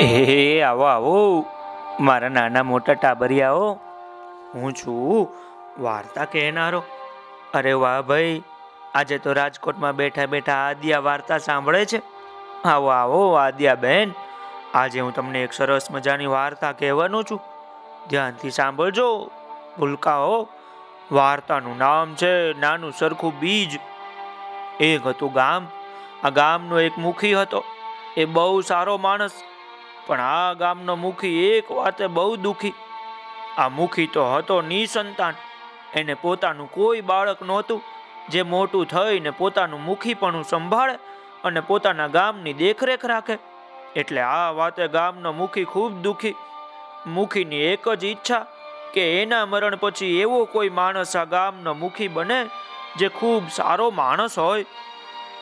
એ આવો આવો. મારા નાના મોટા ટાબરિયાઓ, હું છું વાર્તા કહેનારો. અરે વાહ ભાઈ, આજે તો રાજકોટમાં બેઠા બેઠા આદિયા વાર્તા સાંભળે છે. આવો આવો, આદિયા બેન. આજે હું તમને એક સરસ મજાની વાર્તા કહેવાનો છું. ધ્યાનથી સાંભળજો, ભૂલકાઓ. વાર્તાનું નામ છે નાનું સરખું બીજ. એક હતું ગામ. આ ગામનો એક મુખી હતો. એ બહુ સારો માણસ. પણ આ ગામનો મુખી એક વાતે બહુ દુખી. આ મુખી તો હતો નિસંતાન. એને પોતાનું કોઈ બાળક નહોતું. જે મોટું થઈને પોતાનું મુખીપણું સંભાળે અને પોતાના ગામની દેખરેખ રાખે. એટલે આ વાતે ગામનો મુખી ખૂબ દુખી. મુખીની એક જ ઈચ્છા કે એના મરણ પછી એવો કોઈ માણસ આ ગામનો મુખી બને જે ખૂબ સારો માણસ હોય.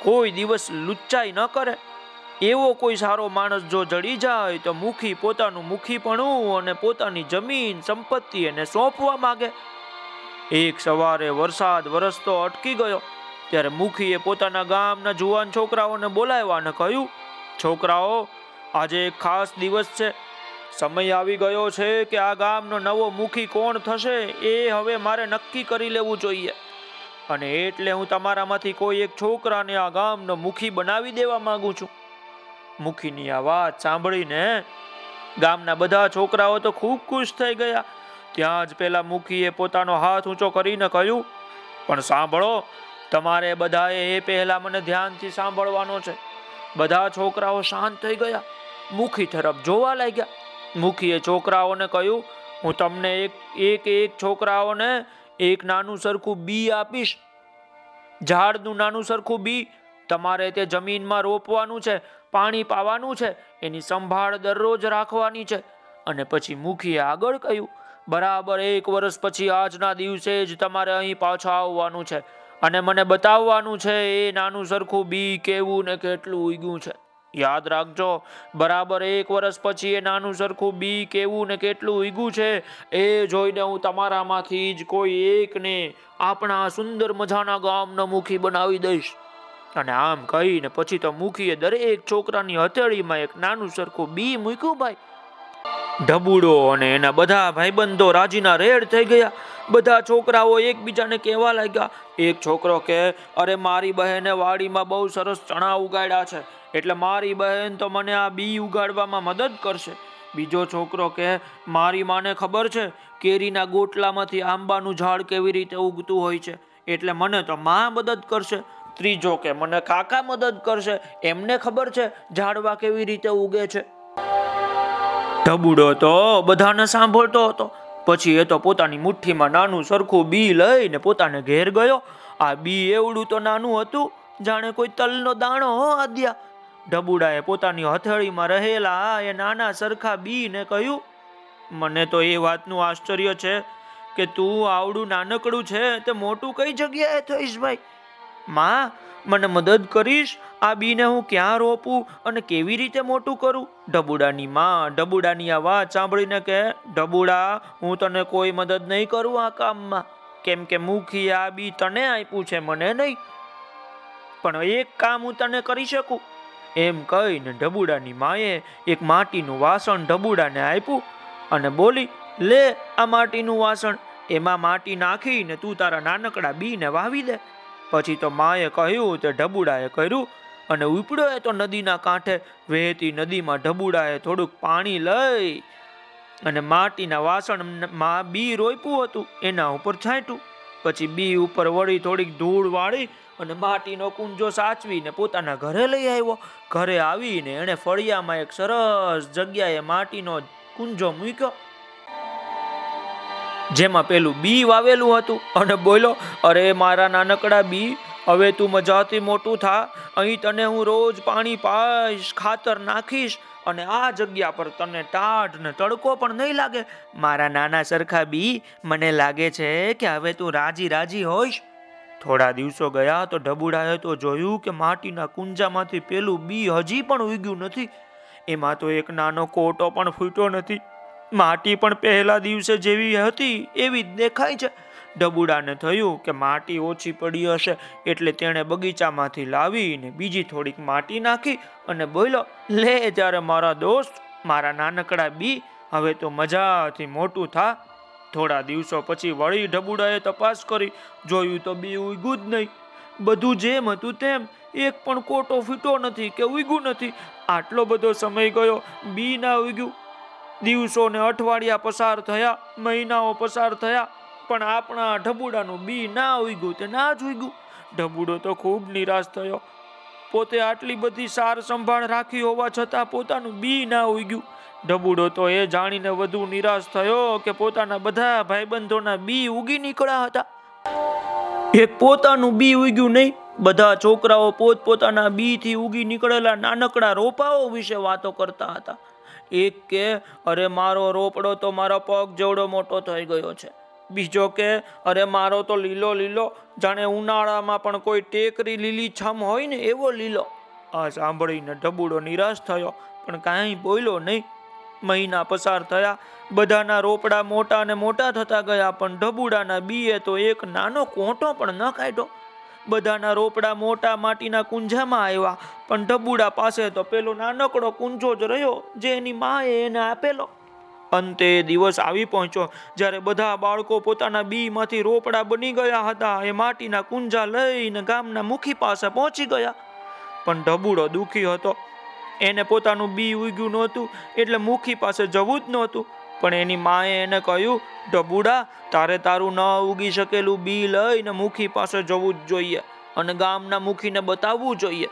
કોઈ દિવસ લુચ્ચાઈ ન કરે. એવો કોઈ સારો માણસ જો જડી જાય તો મુખી પોતાનું મુખીપણું અને પોતાની જમીન, સંપત્તિ એને સોંપવા માંગે. એક સવારે વરસાદ વરસતો અટકી ગયો. ત્યારે મુખીએ પોતાના ગામના જુવાન છોકરાઓને બોલાવ્યા અને કહ્યું, છોકરાઓ, આજે એક ખાસ દિવસ છે. સમય આવી ગયો છે કે આ ગામનો નવો મુખી કોણ થશે એ હવે મારે નક્કી કરી લેવું જોઈએ. અને એટલે હું તમારામાંથી કોઈ એક છોકરાને આ ગામનો મુખી બનાવી દેવા માંગુ છું. મુખીની આ વાત સાંભળીને ગામના બધા છોકરાઓ તો ખૂબ ખુશ થઈ ગયા. ત્યાં જ પેલા મુખીએ પોતાનો હાથ ઊંચો કરીને કહ્યું, પણ સાંભળો, તમારે બધાએ એ પહેલા મને ધ્યાનથી સાંભળવાનો છે. બધા છોકરાઓ શાંત થઈ ગયા. મુખી તરફ જોવા લાગ્યા. મુખીએ છોકરાઓને કહ્યું, હું તમને એક એક એક છોકરાઓને એક નાનું સરખું બી આપીશ. ઝાડનું નાનું સરખું બી તમારે તે જમીનમાં રોપવાનું છે. પાણી પાવાનું છે, એની સંભાળ દરરોજ રાખવાની છે. અને પછી મુખીએ આગળ કહ્યું, બરાબર એક વર્ષ પછી આજના દિવસે જ તમારે અહીં પાછા આવવાનું છે. અને મને બતાવવાનું છે, એ નાનું સરખું બી કેવું ને કેટલું ઉગ્યું છે. યાદ રાખજો, બરાબર એક વર્ષ પછી એ નાનું સરખું બી કેવું ને કેટલું ઉગ્યું છે, એ જોઈને હું તમારામાંથી જ કોઈ એકને આપણા સુંદર મજાના ગામનો મુખી બનાવી દઈશ. અને આમ કહીને પછી તો મુખીએ દરેક છોકરાની હથેળીમાં એક નાનું સરખું બી મૂક્યું ભાઈ. ઢબુડો અને એના બધા ભાઈબંધો રાજીના રેડ થઈ ગયા. બધા છોકરાઓ એકબીજાને કહેવા લાગ્યા. એક છોકરો કે, અરે મારી બહેને વાડીમાં બહુ સરસ ચણા ઉગાડ્યા છે. એટલે મારી બહેન તો મને આ બી ઉગાડવામાં મદદ કરશે. બીજો છોકરો કે, મારી માને ખબર છે, કેરીના ગોટલામાંથી આંબાનું ઝાડ કેવી રીતે ઉગતું હોય છે. એટલે મને તો મા મદદ કરશે. ત્રીજો કે મને કાકા મદદ કરશે, એમને ખબર છે ઝાડવા કેવી રીતે ઉગે છે? ઢબુડો તો બધાને સાંભળતો હતો. પછી એ તો પોતાની મુઠ્ઠીમાં નાનું સરખું બી લઈને પોતાને ઘેર ગયો. આ બી એવડું તો નાનું હતું, જાણે કોઈ તલનો દાણો હો આદ્યા. ઢબુડાએ પોતાની હથેળીમાં રહેલા એ નાના સરખા બીને કહ્યું, મને તો એ વાતનું આશ્ચર્ય છે કે તું આવડું નાનકડું છે, તે મોટું કઈ જગ્યાએ થઈશ ભાઈ? માં, મને મદદ કરીશ, આ બીને હું ક્યાં રોપું અને કેવી રીતે મોટું કરું? ઢબુડાની માં ઢબુડાની આ વાત સાંભળીને કે ઢબુડા હું તને કોઈ મદદ નહીં કરું આ કામમાં. કેમ કે મુખી આ બી તને આપ્યું છે, મને નહીં. પણ એક કામ હું તને કરી શકું. એમ કહીને ઢબુડાની માએ એક માટીનું વાસણ ઢબુડાને આપ્યું અને બોલી, લે આ માટીનું વાસણ. એમાં માટી નાખીને તું તારા નાનકડા બીને વાવી દે. પછી તો માએ કહ્યું તે ઢબુડાએ કર્યું અને ઉપડ્યો તો નદીના કાંઠે, વહેતી નદીમાં ઢબુડાએ થોડુંક પાણી લઈ અને માટીના વાસણમાં બી રોપ્યું હતું, એના ઉપર છાંટ્યું. પછી બી ઉપર વળી થોડીક ધૂળ વાળી અને માટીનો કુંજો સાચવીને પોતાના ઘરે લઈ આવ્યો. ઘરે આવીને એણે ફળિયામાં એક સરસ જગ્યાએ માટીનો કુંજો મૂક્યો. જેમાં પેલું બી વાવેલું હતું. અને બોલો, અરે મારા નાનકડા બી, હવે તું મજાથી મોટું થા. અહીં તને હું રોજ પાણી પાઈશ, ખાતર નાખીશ, અને આ જગ્યા પર તને ટાઢ ને તડકો પણ નહીં લાગે. મારા નાના સરખા બી, મને લાગે છે કે હવે તું રાજી રાજી હોઈશ. થોડા દિવસો ગયા તો ઢબુડાએ તો જોયું કે માટીના કુંજામાંથી પેલું બી હજી પણ ઉગ્યું નથી. એમાં તો એક નાનો કોટો પણ ફૂટ્યો નથી. માટી પણ પહેલા દિવસે જેવી હતી, એવી જ દેખાય છે. ડબુડાને થયું કે માટી ઓછી પડી હશે, એટલે તેણે બગીચામાંથી લાવીને બીજી થોડીક માટી નાખી અને બોલ્યો, લે જ્યારે મારા દોસ્ત, મારા નાનકડા બી, હવે તો મજાથી મોટું થા. થોડા દિવસો પછી વળી ઢબુડાએ તપાસ કરી, જોયું તો બી ઉગ્યું જ નહીં. બધું જેમ હતું તેમ, એક પણ કોટો ફીટો નથી કે ઉગ્યું નથી. આટલો બધો સમય ગયો, બી ના ઉગ્યું. દિવસો ને અઠવાડિયા પસાર થયા, મહિનાઓ પસાર થયા, પણ આપણા ઢબુડાનું બી ના ઉગ્યું તે ના જ ઉગ્યું ઢબુડો તો ખૂબ નિરાશ થયો. પોતે આટલી બધી સાર સંભાળ રાખી હોવા છતાં પોતાનું બી ના ઉગ્યું ઢબુડો તો એ જાણીને વધુ નિરાશ થયો કે પોતાના બધા ભાઈબંધોના બી ઉગી નીકળ્યા હતા. એક પોતાનું બી ઉગ્યું નહીં, બધા છોકરાઓ પોતપોતાના બી થી ઉગી નીકળેલા નાનકડા રોપાઓ વિશે વાતો કરતા હતા. એક કે, અરે મારો રોપડો તો મારો પગ જેવડો મોટો થઈ ગયો છે. બીજો કે, અરે મારો તો લીલો લીલો, જાણે ઉનાળામાં પણ કોઈ ટેકરી લીલી છમ હોય ને એવો લીલો. આ સાંભળીને ઢબુડો નિરાશ થયો, પણ કાંઈ બોલ્યો નહીં. મહિના પસાર થયા, બધાના રોપડા મોટા ને મોટા થતા ગયા, પણ ઢબુડાના બીએ તો એક નાનો કોંટો પણ ન કાઢ્યો. બધાના રોપડા મોટા માટીના કુંજામાં આવ્યા. પણ ઢબુડા પાસે તો પેલો નાનકડો કુંજો જ રહ્યો, જે એની માએ એને આપેલો. અંતે દિવસ આવી પહોંચ્યો, જ્યારે બધા બાળકો પોતાના બીમાંથી રોપડા બની ગયા હતા. એ માટીના કુંજા લઈને ગામના મુખી પાસે પહોંચી ગયા. પણ ઢબુડો દુખી હતો. એને પોતાનું બી ઉગ્યું નહોતું, એટલે મુખી પાસે જવું જ નહોતું. પણ એની માએ એને કહ્યું ઢબુડા તારે તારું ન ઉગી શકેલું બી લઈને મુખી પાસે જવું જ જોઈએ અને ગામના મુખીને બતાવવું જોઈએ.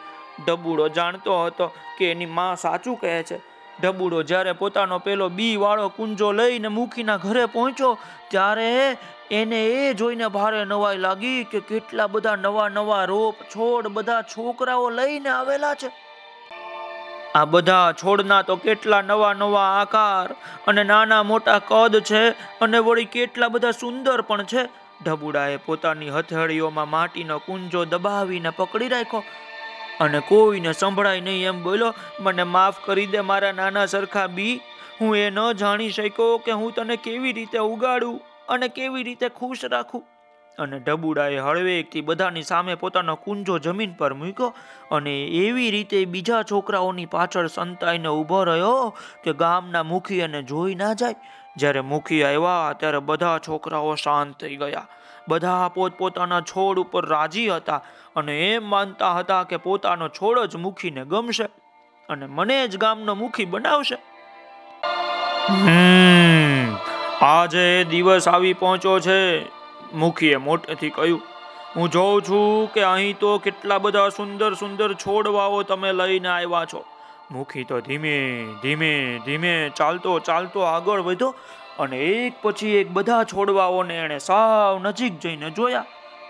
ઢબુડો જાણતો હતો કે એની માં સાચું કહે છે. ઢબુડો જ્યારે પોતાનો પેલો બી વાળો કુંજો લઈને મુખીના ઘરે પહોંચ્યો, ત્યારે એને એ જોઈને ભારે નવાઈ લાગી કે કેટલા બધા નવા નવા રોપ છોડ બધા છોકરાઓ લઈને આવેલા છે. આ બધા છોડના તો કેટલા નવા નવા આકાર અને નાના મોટા કદ છે અને વળી કેટલા બધા સુંદર પણ છે. ઢબુડાએ પોતાની હથેળીઓમાં માટીનો કુંજો દબાવીને પકડી રાખ્યો અને કોઈને સંભળાય નહીં એમ બોલો મને માફ કરી દે મારા નાના સરખા બી. હું એ ન જાણી શક્યો કે હું તને કેવી રીતે ઉગાડું અને કેવી રીતે ખુશ રાખું. અને ઢબુડાએ હળવેકથી બધાની સામે પોતાનો કુંજો જમીન પર મૂક્યો અને એવી રીતે બીજા છોકરાઓની પાછળ સંતાઈને ઊભો રહ્યો કે ગામના મુખી એને જોઈ ના જાય. જ્યારે મુખી આવ્યા ત્યારે બધા છોકરાઓ શાંત થઈ ગયા. બધા પોતપોતાના છોડ ઉપર રાજી હતા અને એમ માનતા હતા કે પોતાનો છોડ જ મુખીને ગમશે અને મને જ ગામનો મુખી બનાવશે. આજે દિવસ આવી પહોંચ્યો છે. મુખીએ મોટેથી કહ્યું, હું જોઉં છું કે અહીં તો કેટલા બધા સુંદર સુંદર છોડવાઓ તમે લઈને આવ્યા છો. મુખી તો ધીમે ધીમે ધીમે ચાલતો ચાલતો આગળ વધ્યો અને એક પછી એક બધા છોડવાઓને એણે સાવ નજીક જઈને જોયા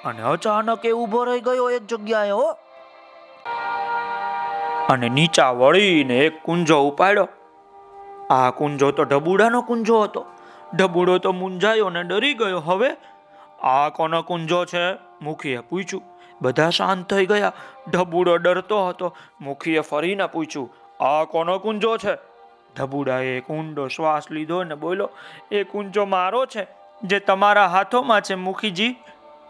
અને અચાનક એ ઊભો રહી ગયો એક જગ્યાએ, હો. અને નીચા વળીને એક કુંજો ઉપાડ્યો. આ કુંજો તો ઢબુડાનો કુંજો હતો. ઢબુડો તો મૂંઝાયો ને ડરી ગયો. હવે આ કોનો કુંજો છે? મુખીએ પૂછ્યું. બધા શાંત થઈ ગયા. ઢબુડો ડરતો હતો. મુખીએ ફરીને પૂછ્યું, આ કોનો કુંજો છે? ઢબુડાએ એક ઊંડો શ્વાસ લીધો ને બોલો એ કુંજો મારો છે, જે તમારા હાથોમાં છે, મુખીજી.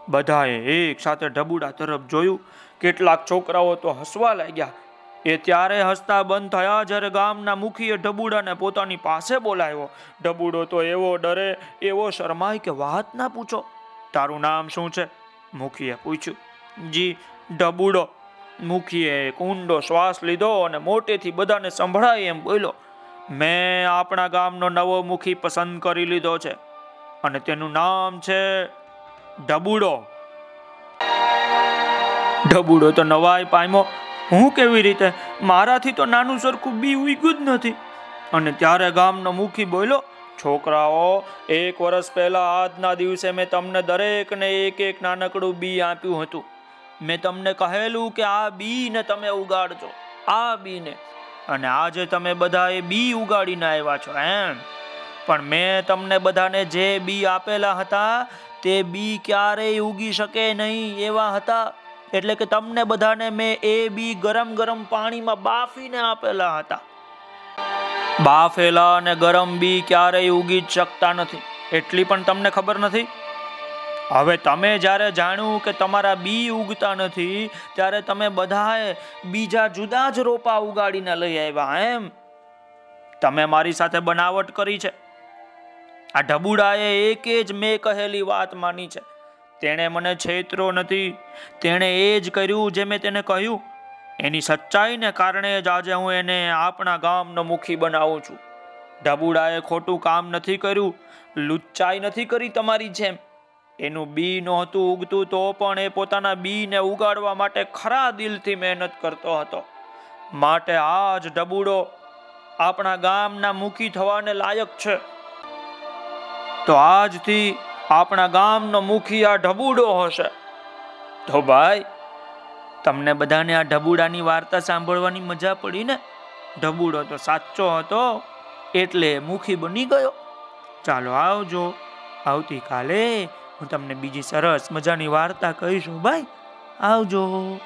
બધાએ એક સાથે ઢબુડા તરફ જોયું. કેટલાક છોકરાઓ તો હસવા લાગ્યા. એ ત્યારે હસતા બંધ થયા જ્યારે ગામના મુખીએ ઢબુડાને પોતાની પાસે બોલાવ્યો. ઢબુડો તો એવો ડરે, એવો શરમાય કે વાત ના પૂછો. તારું નામ શું છે? મુખીએ પૂછ્યું. જી, ડબુડો. મુખીએ એક ઊંડો શ્વાસ લીધો અને મોટેથી બધાને સંભળાય એમ બોલ્યો. મેં આપણા ગામનો નવો મુખી પસંદ કરી લીધો છે અને તેનું નામ છે ડબુડો. ડબુડો તો નવાઈ પામ્યો. હું કેવી રીતે? મારાથી તો નાનું સરખું બી ઉગ્યું જ નથી. અને ત્યારે ગામનો મુખી બોલ્યો છોકરાઓ, એક વર્ષ પહેલા આજના દિવસે મેં તમને દરેકને એક એક નાનકડું બી આપ્યું હતું. મેં તમને કહેલું કે આ બીને તમે ઉગાડજો, આ બીને. અને આજે તમે બધા એ બી ઉગાડીને આવ્યા છો, એમ. પણ મેં તમને બધાને જે બી આપેલા હતા, તે બી ક્યારેય ઉગી શકે નહીં એવા હતા. એટલે કે તમને બધાને મેં એ બી ગરમ ગરમ પાણીમાં બાફીને આપેલા હતા. બાફેલા અને ગરમ બી ક્યારેય ઉગી શકતા નથી. એટલી પણ તમને ખબર નથી? હવે તમે જ્યારે જાણ્યું કે તમારા બી ઉગતા નથી, ત્યારે તમે બધાએ બીજા જુદા જ રોપા ઉગાડીને લઈ આવ્યા, એમ? તમે મારી સાથે બનાવટ કરી છે. આ ઢબુડાએ એક જ મેં કહેલી વાત માની છે. તેણે મને છેતરો નથી. તેણે એ જ કર્યું જે મેં તેને કહ્યું. એની સચ્ચાઈને કારણે જ આજે હું એને આપણા ગામનો મુખી બનાવું છું. ઢબુડાએ ખોટું કામ નથી કર્યું, લુચ્ચાઈ નથી કરી તમારી જેમ. એનું બી નહોતું ઉગતું તો પણ એ પોતાના બીને ઉગાડવા માટે ખરા દિલથી મહેનત કરતો હતો. માટે આ જ ડબુડો આપણા ગામના મુખી થવાને લાયક છે. તો આજથી આપણા ગામનો મુખી આ ઢબુડો હશે. તો ભાઈ તમને બધાને આ ઢબુડાની વાર્તા સાંભળવાની મજા પડી ને? ઢબુડો તો સાચો હતો, એટલે મુખી બની ગયો. ચાલો આવજો. આવતીકાલે હું તમને બીજી સરસ મજાની વાર્તા કહીશું. ભાઈ આવજો.